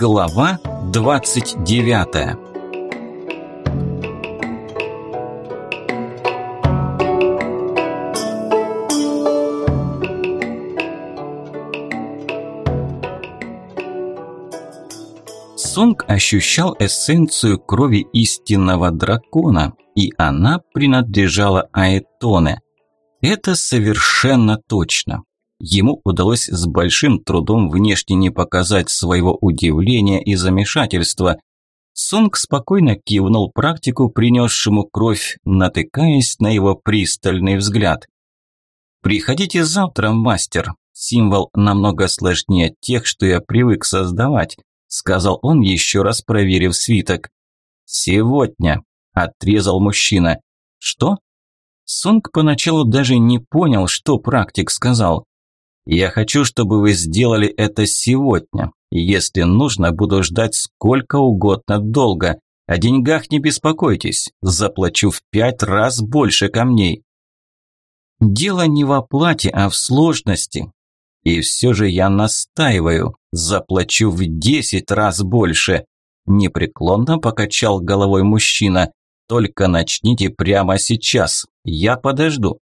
Глава 29 Сонг ощущал эссенцию крови истинного дракона, и она принадлежала Аэтоне. Это совершенно точно. Ему удалось с большим трудом внешне не показать своего удивления и замешательства. Сонг спокойно кивнул практику, принесшему кровь, натыкаясь на его пристальный взгляд. «Приходите завтра, мастер. Символ намного сложнее тех, что я привык создавать», сказал он, еще раз проверив свиток. «Сегодня», – отрезал мужчина. «Что?» Сонг поначалу даже не понял, что практик сказал. Я хочу, чтобы вы сделали это сегодня. Если нужно, буду ждать сколько угодно долго. О деньгах не беспокойтесь, заплачу в пять раз больше камней. Дело не в оплате, а в сложности. И все же я настаиваю, заплачу в десять раз больше. Непреклонно покачал головой мужчина. Только начните прямо сейчас, я подожду.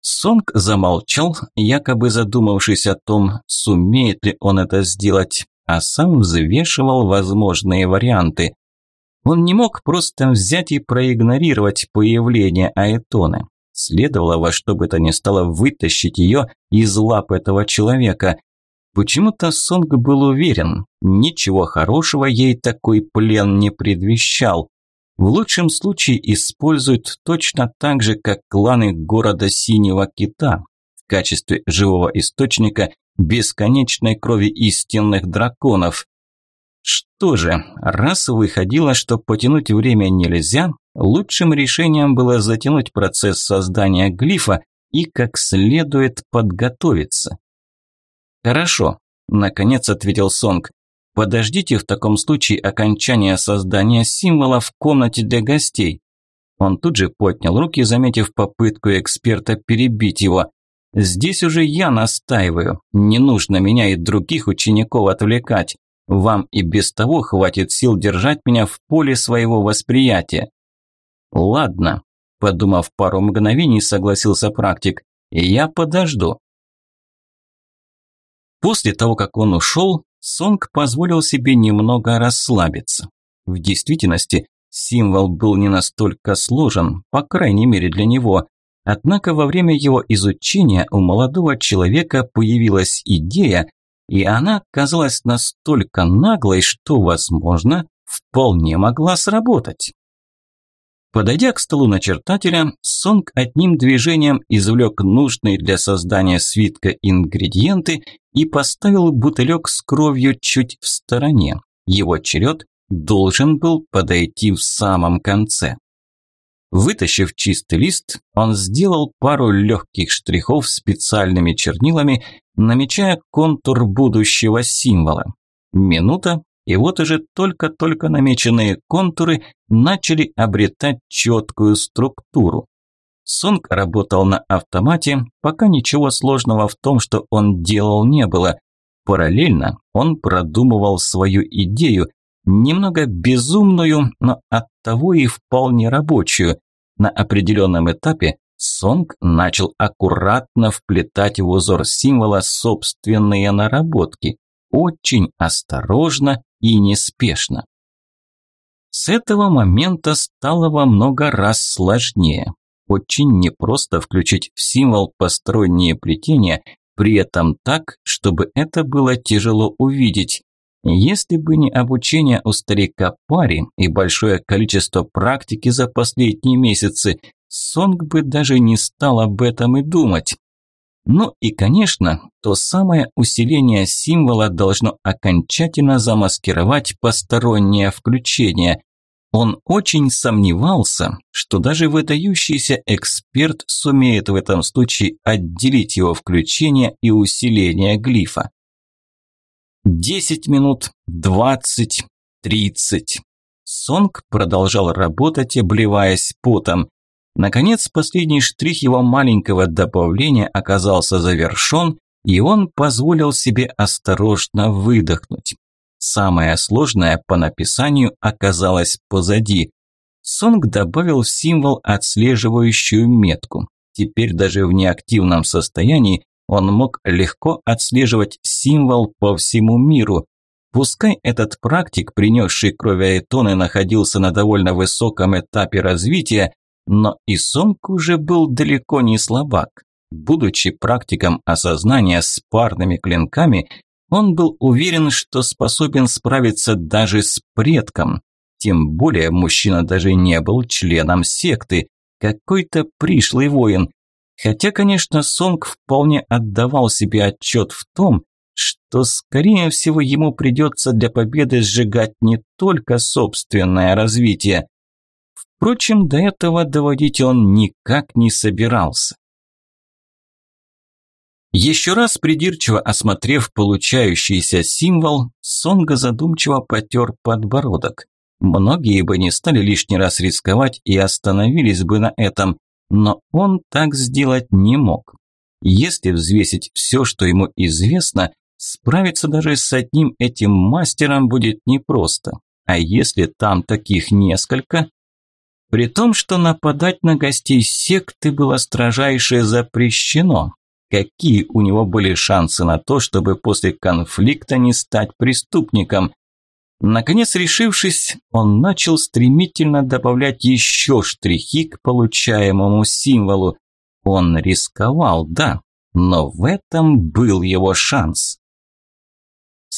Сонг замолчал, якобы задумавшись о том, сумеет ли он это сделать, а сам взвешивал возможные варианты. Он не мог просто взять и проигнорировать появление Аэтоны. Следовало во что бы то ни стало вытащить ее из лап этого человека. Почему-то Сонг был уверен, ничего хорошего ей такой плен не предвещал в лучшем случае используют точно так же, как кланы города Синего Кита в качестве живого источника бесконечной крови истинных драконов. Что же, раз выходило, что потянуть время нельзя, лучшим решением было затянуть процесс создания глифа и как следует подготовиться. «Хорошо», – наконец ответил Сонг. Подождите в таком случае окончания создания символа в комнате для гостей. Он тут же поднял руки, заметив попытку эксперта перебить его. Здесь уже я настаиваю. Не нужно меня и других учеников отвлекать. Вам и без того хватит сил держать меня в поле своего восприятия. Ладно, подумав пару мгновений, согласился практик. Я подожду. После того, как он ушел, Сонг позволил себе немного расслабиться. В действительности, символ был не настолько сложен, по крайней мере для него. Однако во время его изучения у молодого человека появилась идея, и она казалась настолько наглой, что, возможно, вполне могла сработать. Подойдя к столу начертателя, Сонг одним движением извлек нужные для создания свитка ингредиенты и поставил бутылек с кровью чуть в стороне. Его черед должен был подойти в самом конце. Вытащив чистый лист, он сделал пару легких штрихов специальными чернилами, намечая контур будущего символа. Минута, и вот уже только-только намеченные контуры начали обретать четкую структуру. Сонг работал на автомате, пока ничего сложного в том, что он делал, не было. Параллельно он продумывал свою идею, немного безумную, но оттого и вполне рабочую. На определенном этапе Сонг начал аккуратно вплетать в узор символа собственные наработки, очень осторожно и неспешно. С этого момента стало во много раз сложнее. Очень непросто включить в символ посторонние плетения, при этом так, чтобы это было тяжело увидеть. Если бы не обучение у старика Пари и большое количество практики за последние месяцы, Сонг бы даже не стал об этом и думать. Ну и, конечно, то самое усиление символа должно окончательно замаскировать постороннее включение. Он очень сомневался, что даже выдающийся эксперт сумеет в этом случае отделить его включение и усиление глифа. Десять минут, двадцать, тридцать. Сонг продолжал работать, обливаясь потом. Наконец, последний штрих его маленького добавления оказался завершен, и он позволил себе осторожно выдохнуть. Самое сложное по написанию оказалось позади. Сонг добавил в символ отслеживающую метку. Теперь даже в неактивном состоянии он мог легко отслеживать символ по всему миру. Пускай этот практик, принесший кровь Аэтоны, находился на довольно высоком этапе развития, но и Сонг уже был далеко не слабак. Будучи практиком осознания с парными клинками, он был уверен, что способен справиться даже с предком. Тем более мужчина даже не был членом секты, какой-то пришлый воин. Хотя, конечно, Сонг вполне отдавал себе отчет в том, что, скорее всего, ему придется для победы сжигать не только собственное развитие. Впрочем, до этого доводить он никак не собирался. Еще раз придирчиво осмотрев получающийся символ, Сонга задумчиво потер подбородок. Многие бы не стали лишний раз рисковать и остановились бы на этом, но он так сделать не мог. Если взвесить все, что ему известно, справиться даже с одним этим мастером будет непросто. А если там таких несколько? При том, что нападать на гостей секты было строжайше запрещено, Какие у него были шансы на то, чтобы после конфликта не стать преступником? Наконец решившись, он начал стремительно добавлять еще штрихи к получаемому символу. Он рисковал, да, но в этом был его шанс.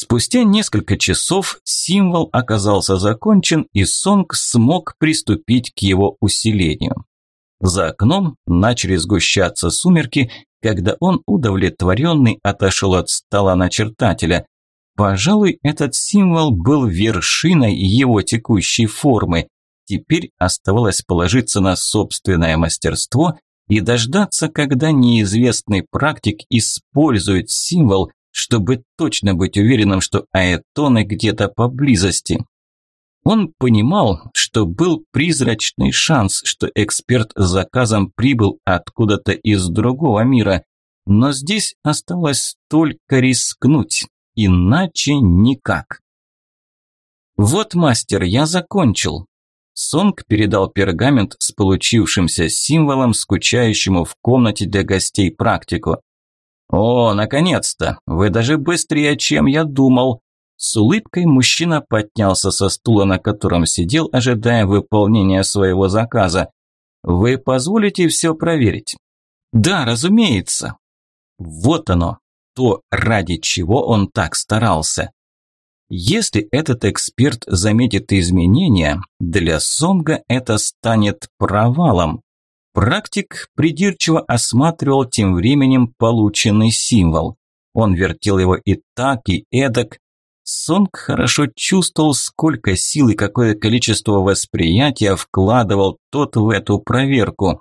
Спустя несколько часов символ оказался закончен, и Сонг смог приступить к его усилению. За окном начали сгущаться сумерки, когда он удовлетворенный отошел от стола начертателя. Пожалуй, этот символ был вершиной его текущей формы. Теперь оставалось положиться на собственное мастерство и дождаться, когда неизвестный практик использует символ, чтобы точно быть уверенным, что аэтоны где-то поблизости. Он понимал, что был призрачный шанс, что эксперт с заказом прибыл откуда-то из другого мира, но здесь осталось только рискнуть, иначе никак. «Вот, мастер, я закончил». Сонг передал пергамент с получившимся символом, скучающему в комнате для гостей практику. «О, наконец-то! Вы даже быстрее, чем я думал!» С улыбкой мужчина поднялся со стула, на котором сидел, ожидая выполнения своего заказа. «Вы позволите все проверить?» «Да, разумеется». Вот оно, то, ради чего он так старался. Если этот эксперт заметит изменения, для Сонга это станет провалом. Практик придирчиво осматривал тем временем полученный символ. Он вертел его и так, и эдак, Сонг хорошо чувствовал, сколько сил и какое количество восприятия вкладывал тот в эту проверку.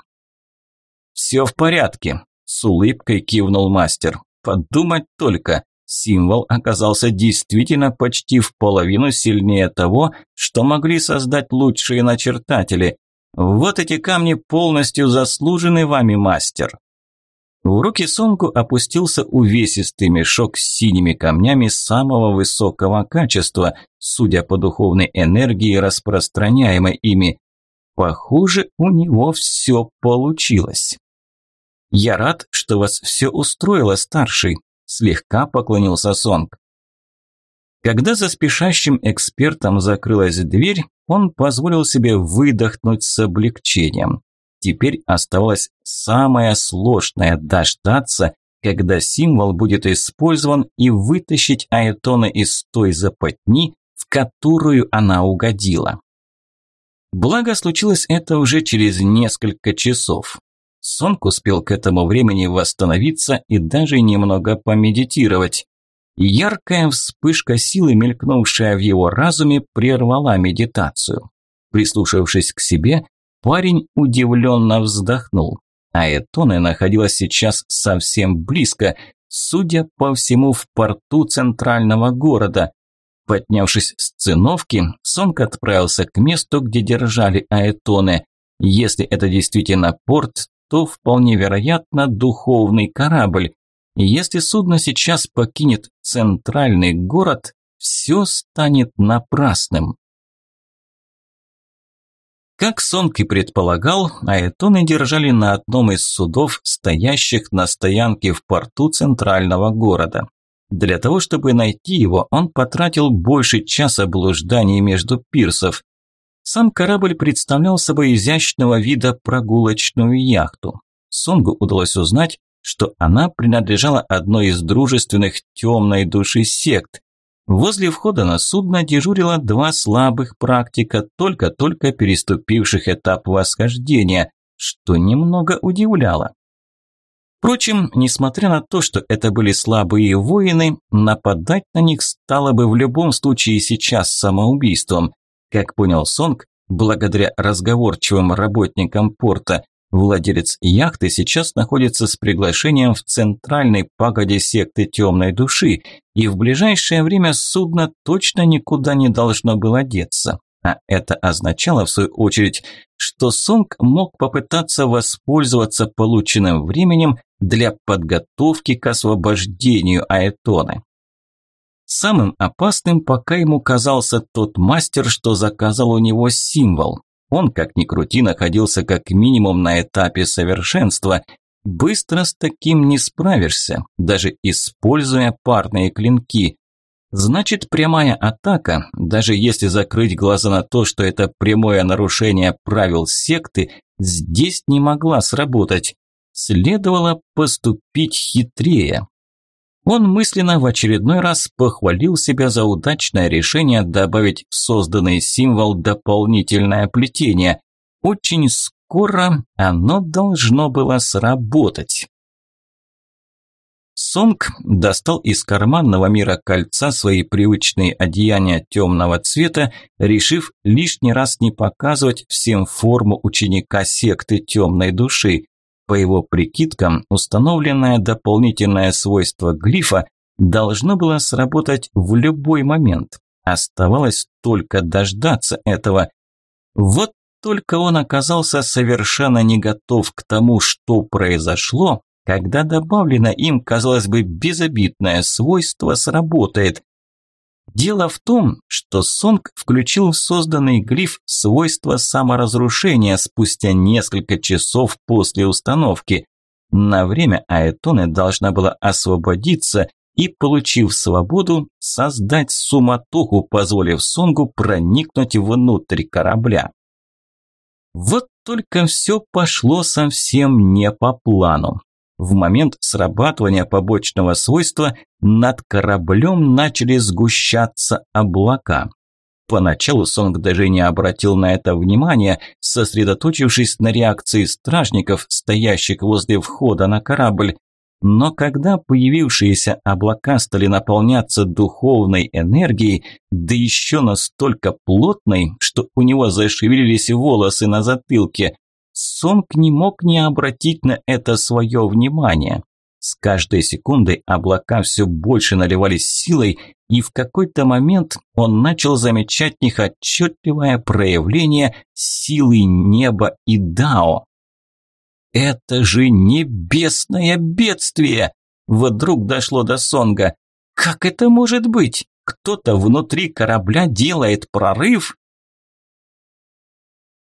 «Все в порядке», – с улыбкой кивнул мастер. «Подумать только, символ оказался действительно почти в половину сильнее того, что могли создать лучшие начертатели. Вот эти камни полностью заслужены вами, мастер». В руки Сонку опустился увесистый мешок с синими камнями самого высокого качества, судя по духовной энергии, распространяемой ими. Похоже, у него все получилось. «Я рад, что вас все устроило, старший», – слегка поклонился Сонг. Когда за спешащим экспертом закрылась дверь, он позволил себе выдохнуть с облегчением. Теперь оставалось самое сложное – дождаться, когда символ будет использован и вытащить Аэтона из той западни, в которую она угодила. Благо случилось это уже через несколько часов. Сонг успел к этому времени восстановиться и даже немного помедитировать. Яркая вспышка силы, мелькнувшая в его разуме, прервала медитацию. Прислушавшись к себе, Парень удивленно вздохнул. А находилась сейчас совсем близко, судя по всему, в порту центрального города. Поднявшись с циновки, Сонг отправился к месту, где держали Аэтоне. Если это действительно порт, то вполне вероятно духовный корабль. Если судно сейчас покинет центральный город, все станет напрасным. Как Сонг и предполагал, Аэтоны держали на одном из судов, стоящих на стоянке в порту центрального города. Для того, чтобы найти его, он потратил больше часа блужданий между пирсов. Сам корабль представлял собой изящного вида прогулочную яхту. Сонгу удалось узнать, что она принадлежала одной из дружественных темной души сект, Возле входа на судно дежурило два слабых практика, только-только переступивших этап восхождения, что немного удивляло. Впрочем, несмотря на то, что это были слабые воины, нападать на них стало бы в любом случае сейчас самоубийством. Как понял Сонг, благодаря разговорчивым работникам порта, Владелец яхты сейчас находится с приглашением в центральной пагоде секты темной души, и в ближайшее время судно точно никуда не должно было деться. А это означало, в свою очередь, что Сонг мог попытаться воспользоваться полученным временем для подготовки к освобождению Аэтоны. Самым опасным пока ему казался тот мастер, что заказал у него символ. Он, как ни крути, находился как минимум на этапе совершенства. Быстро с таким не справишься, даже используя парные клинки. Значит, прямая атака, даже если закрыть глаза на то, что это прямое нарушение правил секты, здесь не могла сработать. Следовало поступить хитрее. Он мысленно в очередной раз похвалил себя за удачное решение добавить в созданный символ дополнительное плетение. Очень скоро оно должно было сработать. Сонг достал из карманного мира кольца свои привычные одеяния темного цвета, решив лишний раз не показывать всем форму ученика секты темной души. По его прикидкам, установленное дополнительное свойство глифа должно было сработать в любой момент. Оставалось только дождаться этого. Вот только он оказался совершенно не готов к тому, что произошло, когда добавлено им, казалось бы, безобидное свойство сработает. Дело в том, что Сонг включил в созданный глиф свойство саморазрушения спустя несколько часов после установки. На время Аэтоне должна была освободиться и, получив свободу, создать суматоху, позволив Сонгу проникнуть внутрь корабля. Вот только все пошло совсем не по плану. В момент срабатывания побочного свойства над кораблем начали сгущаться облака. Поначалу Сонг даже не обратил на это внимания, сосредоточившись на реакции стражников, стоящих возле входа на корабль. Но когда появившиеся облака стали наполняться духовной энергией, да еще настолько плотной, что у него зашевелились волосы на затылке, Сонг не мог не обратить на это свое внимание. С каждой секундой облака все больше наливались силой, и в какой-то момент он начал замечать них отчетливое проявление силы неба и Дао. «Это же небесное бедствие!» Вдруг дошло до Сонга. «Как это может быть? Кто-то внутри корабля делает прорыв?»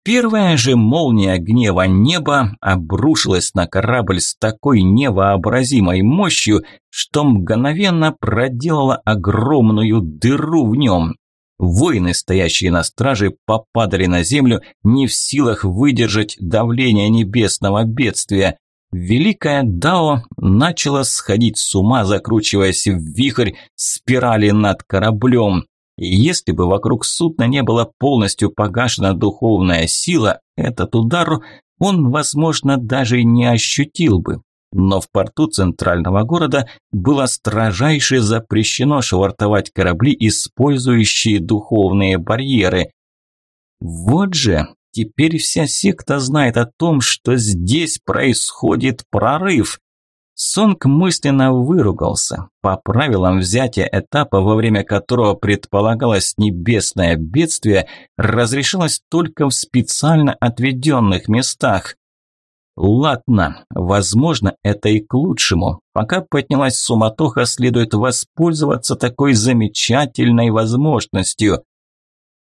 Первая же молния гнева неба обрушилась на корабль с такой невообразимой мощью, что мгновенно проделала огромную дыру в нем. Воины, стоящие на страже, попадали на землю, не в силах выдержать давление небесного бедствия. Великая Дао начала сходить с ума, закручиваясь в вихрь спирали над кораблем. Если бы вокруг судна не была полностью погашена духовная сила, этот удар он, возможно, даже не ощутил бы. Но в порту центрального города было строжайше запрещено швартовать корабли, использующие духовные барьеры. Вот же, теперь вся секта знает о том, что здесь происходит прорыв. Сонг мысленно выругался. По правилам взятия этапа, во время которого предполагалось небесное бедствие, разрешалось только в специально отведенных местах. Ладно, возможно, это и к лучшему. Пока поднялась суматоха, следует воспользоваться такой замечательной возможностью.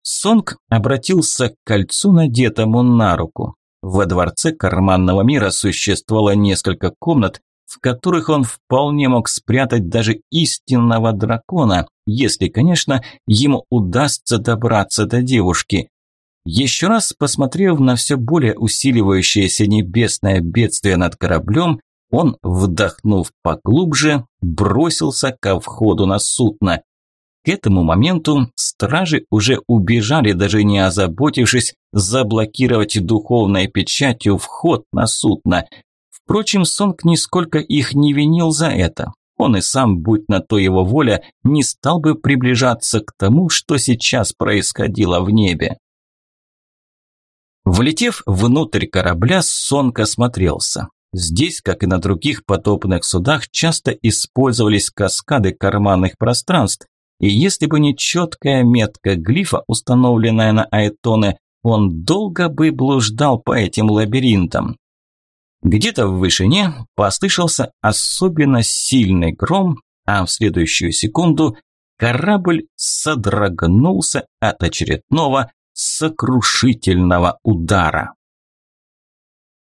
Сонг обратился к кольцу, надетому на руку. Во дворце карманного мира существовало несколько комнат, в которых он вполне мог спрятать даже истинного дракона, если, конечно, ему удастся добраться до девушки. Еще раз посмотрев на все более усиливающееся небесное бедствие над кораблем, он, вдохнув поглубже, бросился ко входу на судно. К этому моменту стражи уже убежали, даже не озаботившись заблокировать духовной печатью вход на судно. Впрочем, Сонг нисколько их не винил за это. Он и сам, будь на то его воля, не стал бы приближаться к тому, что сейчас происходило в небе. Влетев внутрь корабля, Сонг осмотрелся. Здесь, как и на других потопных судах, часто использовались каскады карманных пространств, и если бы не четкая метка глифа, установленная на Айтоне, он долго бы блуждал по этим лабиринтам. Где-то в вышине послышался особенно сильный гром, а в следующую секунду корабль содрогнулся от очередного сокрушительного удара.